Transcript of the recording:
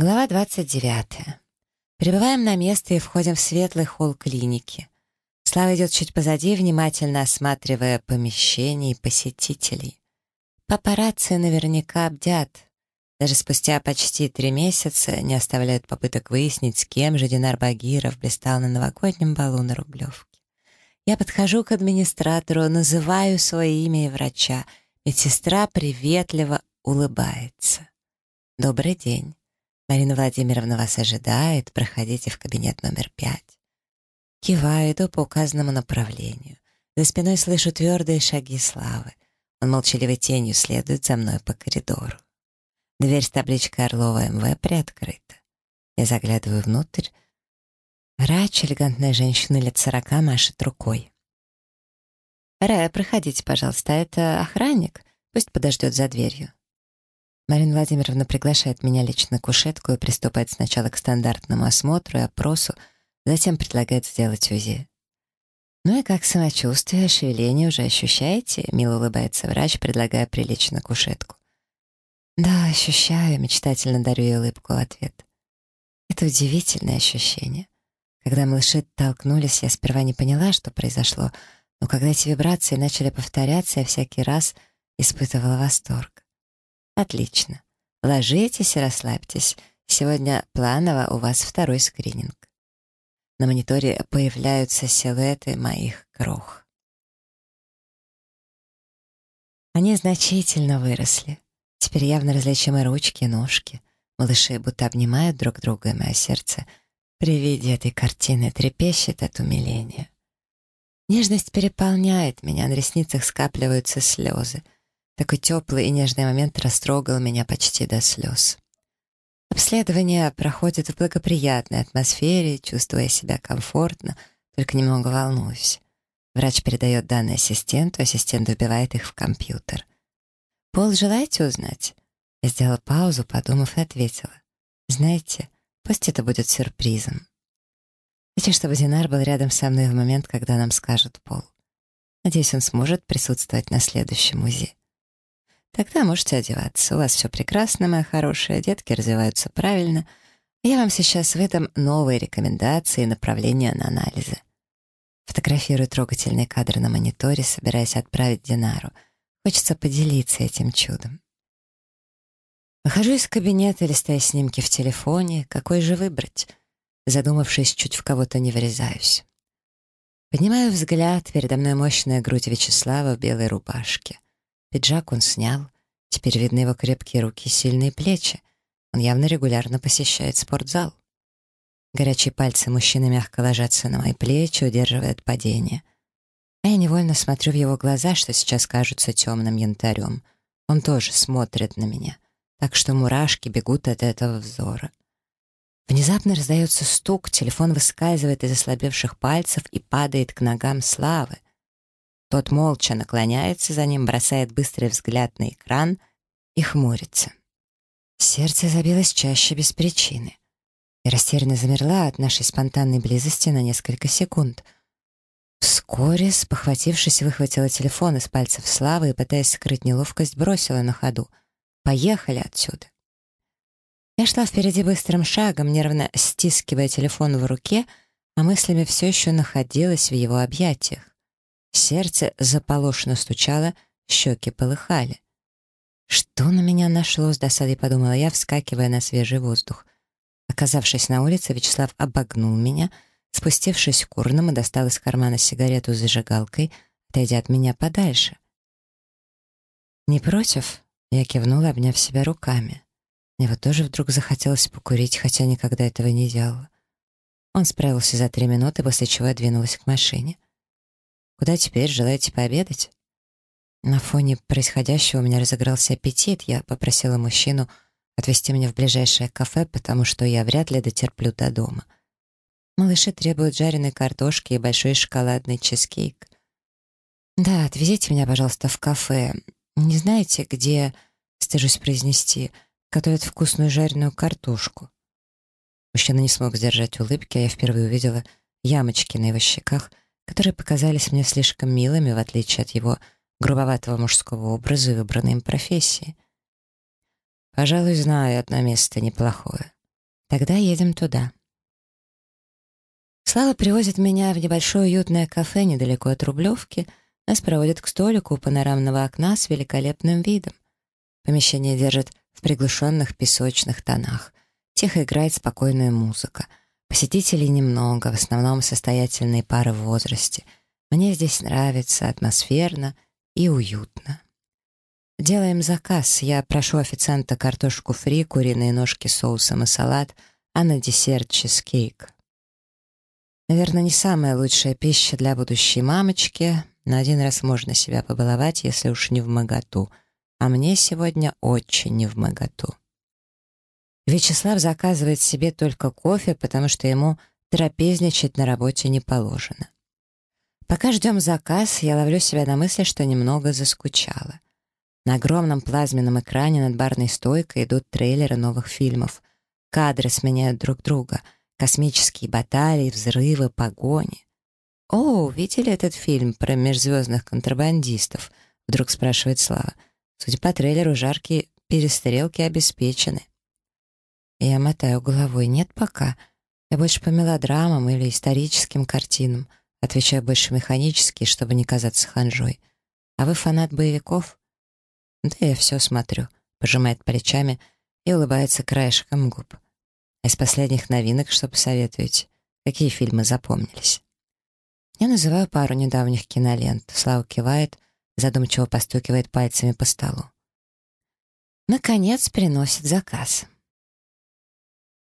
Глава 29. Прибываем на место и входим в светлый холл клиники. Слава идет чуть позади, внимательно осматривая помещение и посетителей. Папарацци наверняка бдят. Даже спустя почти три месяца не оставляют попыток выяснить, с кем же Динар Багиров блистал на новогоднем балу на Рублевке. Я подхожу к администратору, называю свое имя и врача. Медсестра приветливо улыбается. «Добрый день. Марина Владимировна вас ожидает. Проходите в кабинет номер пять». Киваю, иду по указанному направлению. За спиной слышу твердые шаги Славы. Он молчаливой тенью следует за мной по коридору. Дверь с табличкой Орлова МВ приоткрыта. Я заглядываю внутрь. Врач, элегантная женщина лет сорока, машет рукой. «Рая, проходите, пожалуйста, это охранник. Пусть подождет за дверью». Марина Владимировна приглашает меня лично на кушетку и приступает сначала к стандартному осмотру и опросу, затем предлагает сделать УЗИ. «Ну и как самочувствие, шевеление уже ощущаете?» — мило улыбается врач, предлагая прилечь на кушетку. «Да, ощущаю», — мечтательно дарю ей улыбку в ответ. Это удивительное ощущение. Когда малыши толкнулись, я сперва не поняла, что произошло, но когда эти вибрации начали повторяться, я всякий раз испытывала восторг. Отлично. Ложитесь и расслабьтесь. Сегодня планово у вас второй скрининг. На мониторе появляются силуэты моих крох. Они значительно выросли. Теперь явно различимы ручки ножки. Малыши будто обнимают друг друга, и мое сердце при виде этой картины трепещет от умиления. Нежность переполняет меня, на ресницах скапливаются слезы. Такой теплый и нежный момент растрогал меня почти до слез. Обследование проходит в благоприятной атмосфере, чувствуя себя комфортно, только немного волнуюсь. Врач передает данные ассистенту, ассистент вбивает их в компьютер. «Пол желаете узнать?» Я сделала паузу, подумав, и ответила. «Знаете, пусть это будет сюрпризом». Хочу, чтобы Динар был рядом со мной в момент, когда нам скажут пол. Надеюсь, он сможет присутствовать на следующем УЗИ. Тогда можете одеваться. У вас все прекрасно, моя хорошая, детки развиваются правильно. Я вам сейчас выдам новые рекомендации и направления на анализы. Фотографирую трогательный кадр на мониторе, собираясь отправить Динару. Хочется поделиться этим чудом. Выхожу из кабинета, листая снимки в телефоне. Какой же выбрать? Задумавшись, чуть в кого-то не врезаюсь. Поднимаю взгляд, передо мной мощная грудь Вячеслава в белой рубашке. Пиджак он снял, теперь видны его крепкие руки сильные плечи. Он явно регулярно посещает спортзал. Горячие пальцы мужчины мягко ложатся на мои плечи, удерживая от падения. А я невольно смотрю в его глаза, что сейчас кажутся темным янтарем. Он тоже смотрит на меня, так что мурашки бегут от этого взора. Внезапно раздается стук, телефон выскальзывает из ослабевших пальцев и падает к ногам Славы. Тот молча наклоняется за ним, бросает быстрый взгляд на экран и хмурится. Сердце забилось чаще без причины. Я растерянно замерла от нашей спонтанной близости на несколько секунд. Вскоре, спохватившись, выхватила телефон из пальцев Славы и, пытаясь скрыть неловкость, бросила на ходу. «Поехали отсюда!» Я шла впереди быстрым шагом, нервно стискивая телефон в руке, а мыслями все еще находилась в его объятиях. Сердце заполошно стучало, щеки полыхали. «Что на меня нашло?» — с досадой подумала я, вскакивая на свежий воздух. Оказавшись на улице, Вячеслав обогнул меня, спустившись к урнам и достал из кармана сигарету с зажигалкой, отойдя от меня подальше. «Не против?» — я кивнула, обняв себя руками. Мне вот тоже вдруг захотелось покурить, хотя никогда этого не делала. Он справился за три минуты, после чего я двинулась к машине. «Куда теперь? Желаете пообедать?» На фоне происходящего у меня разыгрался аппетит. Я попросила мужчину отвезти меня в ближайшее кафе, потому что я вряд ли дотерплю до дома. Малыши требуют жареной картошки и большой шоколадный чизкейк. «Да, отвезите меня, пожалуйста, в кафе. Не знаете, где, стыжусь произнести, — готовят вкусную жареную картошку. Мужчина не смог сдержать улыбки, а я впервые увидела ямочки на его щеках, которые показались мне слишком милыми, в отличие от его грубоватого мужского образа и выбранной им профессии. Пожалуй, знаю одно место неплохое. Тогда едем туда. Слава привозит меня в небольшое уютное кафе недалеко от Рублевки. Нас проводят к столику у панорамного окна с великолепным видом. Помещение держит в приглушенных песочных тонах. Тихо играет спокойная музыка. Посетителей немного, в основном состоятельные пары в возрасте. Мне здесь нравится, атмосферно и уютно. Делаем заказ. Я прошу официанта картошку фри, куриные ножки соусом и салат, а на десерт чизкейк. Наверное, не самая лучшая пища для будущей мамочки, но один раз можно себя побаловать, если уж не в моготу. А мне сегодня очень не в моготу. Вячеслав заказывает себе только кофе, потому что ему трапезничать на работе не положено. Пока ждем заказ, я ловлю себя на мысли, что немного заскучала. На огромном плазменном экране над барной стойкой идут трейлеры новых фильмов. Кадры сменяют друг друга — Космические баталии, взрывы, погони. «О, видели этот фильм про межзвездных контрабандистов?» Вдруг спрашивает Слава. Судя по трейлеру, жаркие перестрелки обеспечены. Я мотаю головой. Нет пока. Я больше по мелодрамам или историческим картинам. Отвечаю больше механически, чтобы не казаться ханжой. А вы фанат боевиков? Да я все смотрю. Пожимает плечами и улыбается краешком губ. Из последних новинок что посоветуете? Какие фильмы запомнились? Я называю пару недавних кинолент. Слава кивает, задумчиво постукивает пальцами по столу. Наконец приносит заказ.